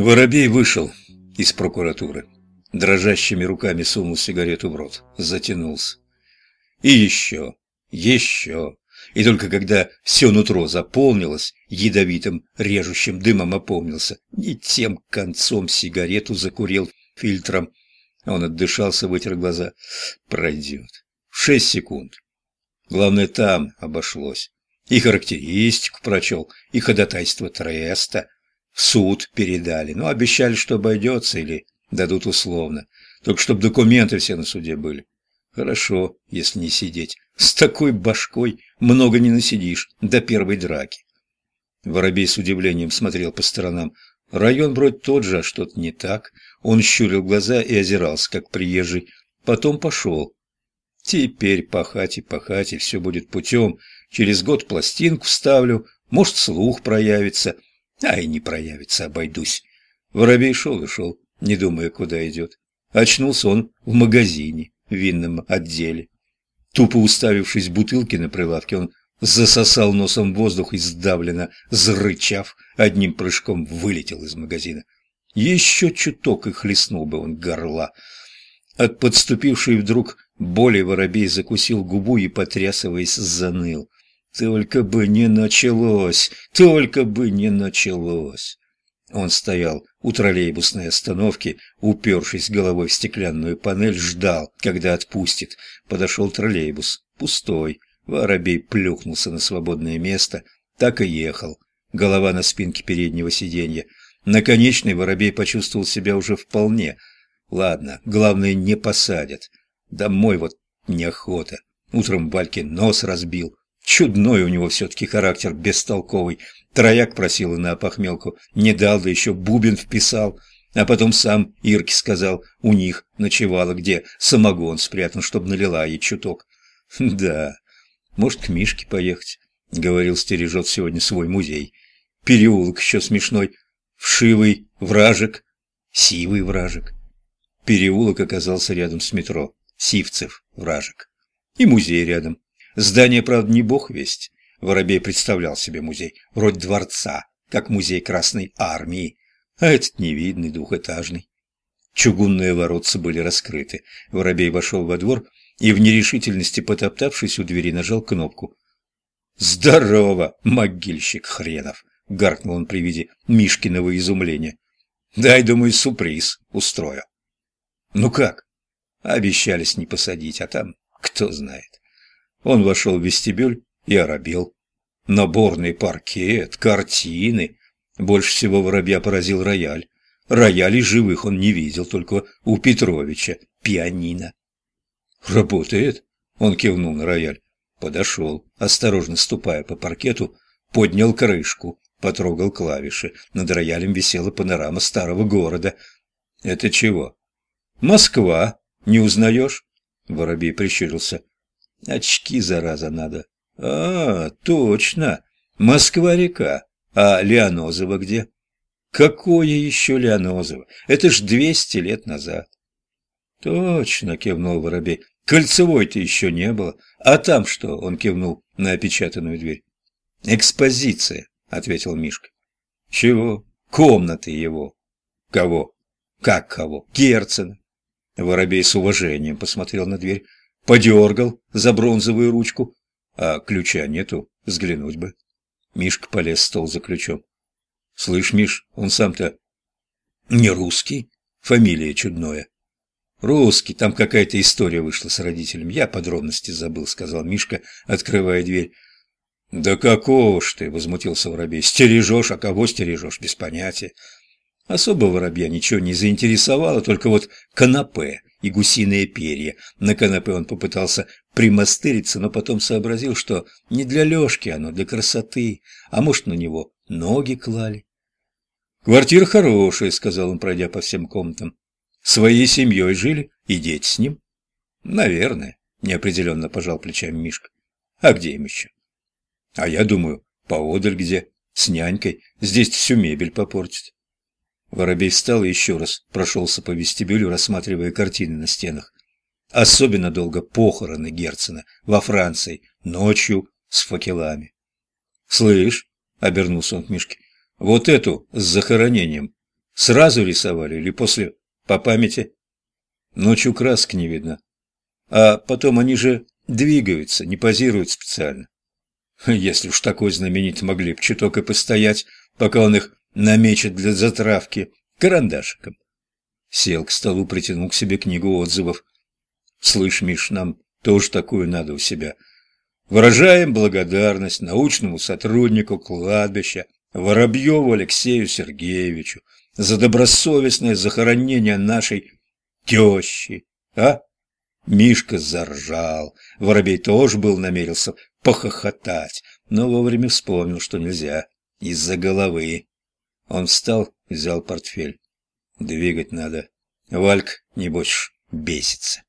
Воробей вышел из прокуратуры. Дрожащими руками сунул сигарету в рот, затянулся. И еще, еще. И только когда все нутро заполнилось, ядовитым режущим дымом опомнился, не тем концом сигарету закурил фильтром. Он отдышался, вытер глаза. Пройдет. Шесть секунд. Главное, там обошлось. И характеристику прочел, и ходатайство Треста. Суд передали. Ну, обещали, что обойдется или дадут условно. Только чтобы документы все на суде были. Хорошо, если не сидеть. С такой башкой много не насидишь до первой драки. Воробей с удивлением смотрел по сторонам. Район вроде тот же, а что-то не так. Он щурил глаза и озирался, как приезжий. Потом пошел. Теперь пахать и пахать, и все будет путем. Через год пластинку вставлю, может, слух проявится. А и не проявится, обойдусь. Воробей шел и шел, не думая, куда идет. Очнулся он в магазине, в винном отделе. Тупо уставившись бутылки на прилавке, он засосал носом воздух и сдавленно, зарычав, одним прыжком вылетел из магазина. Еще чуток и хлестнул бы он горла. От подступившей вдруг боли воробей закусил губу и, потрясываясь, заныл. Только бы не началось, только бы не началось. Он стоял у троллейбусной остановки, упершись головой в стеклянную панель, ждал, когда отпустит. Подошел троллейбус, пустой. Воробей плюхнулся на свободное место, так и ехал. Голова на спинке переднего сиденья. Наконечный воробей почувствовал себя уже вполне. Ладно, главное, не посадят. Домой вот неохота. Утром Вальке нос разбил. Чудной у него все-таки характер, бестолковый. Трояк просил и на опохмелку, не дал, да еще бубен вписал. А потом сам Ирке сказал, у них ночевала где, самогон спрятан, чтобы налила ей чуток. Да, может, к Мишке поехать, говорил, стережет сегодня свой музей. Переулок еще смешной, вшивый вражек, сивый вражек. Переулок оказался рядом с метро, Сивцев вражек. И музей рядом, Здание, правда, не бог весть. Воробей представлял себе музей, вроде дворца, как музей Красной Армии, а этот невидный, двухэтажный. Чугунные воротцы были раскрыты. Воробей вошел во двор и, в нерешительности потоптавшись у двери, нажал кнопку. «Здорово, могильщик хренов!» — гаркнул он при виде Мишкиного изумления. «Дай, думаю, сюрприз устрою». «Ну как?» Обещались не посадить, а там кто знает. Он вошел в вестибюль и оробел. Наборный паркет, картины. Больше всего воробья поразил рояль. Роялей живых он не видел, только у Петровича пианино. «Работает?» — он кивнул на рояль. Подошел, осторожно ступая по паркету, поднял крышку, потрогал клавиши. Над роялем висела панорама старого города. «Это чего?» «Москва. Не узнаешь?» Воробей прищурился. Очки, зараза, надо. А, точно. Москва-река. А Леонозово где? Какое еще Леонозово? Это ж двести лет назад. Точно, кивнул Воробей. Кольцевой-то еще не было. А там что? Он кивнул на опечатанную дверь. Экспозиция, ответил Мишка. Чего? Комнаты его. Кого? Как кого? Герцена. Воробей с уважением посмотрел на дверь подергал за бронзовую ручку, а ключа нету, взглянуть бы. Мишка полез в стол за ключом. Слышь, Миш, он сам-то не русский, фамилия чудное. Русский, там какая-то история вышла с родителем. Я подробности забыл, сказал Мишка, открывая дверь. Да какого ж ты, возмутился воробей. Стережешь, а кого стережешь, без понятия. Особо воробья ничего не заинтересовало, только вот канапе и гусиные перья. На канапе он попытался примастыриться, но потом сообразил, что не для Лешки оно, для красоты, а может, на него ноги клали. «Квартира хорошая», — сказал он, пройдя по всем комнатам. «Своей семьей жили и дети с ним?» «Наверное», — неопределенно пожал плечами Мишка. «А где им еще?» «А я думаю, поодаль где, с нянькой, здесь всю мебель попортит». Воробей встал и еще раз прошелся по вестибюлю, рассматривая картины на стенах. Особенно долго похороны Герцена во Франции, ночью с факелами. «Слышь», — обернулся он к Мишке, — «вот эту с захоронением Сразу рисовали или после по памяти? Ночью красок не видно. А потом они же двигаются, не позируют специально. Если уж такой знаменитый могли б чуток и постоять, пока он их намечет для затравки карандашиком. Сел к столу, притянул к себе книгу отзывов. «Слышь, Миш, нам тоже такую надо у себя. Выражаем благодарность научному сотруднику кладбища Воробьеву Алексею Сергеевичу за добросовестное захоронение нашей тещи, а?» Мишка заржал. Воробей тоже был намерился похохотать, но вовремя вспомнил, что нельзя, из-за головы. Он встал, взял портфель. Двигать надо. Вальк, небось, бесится.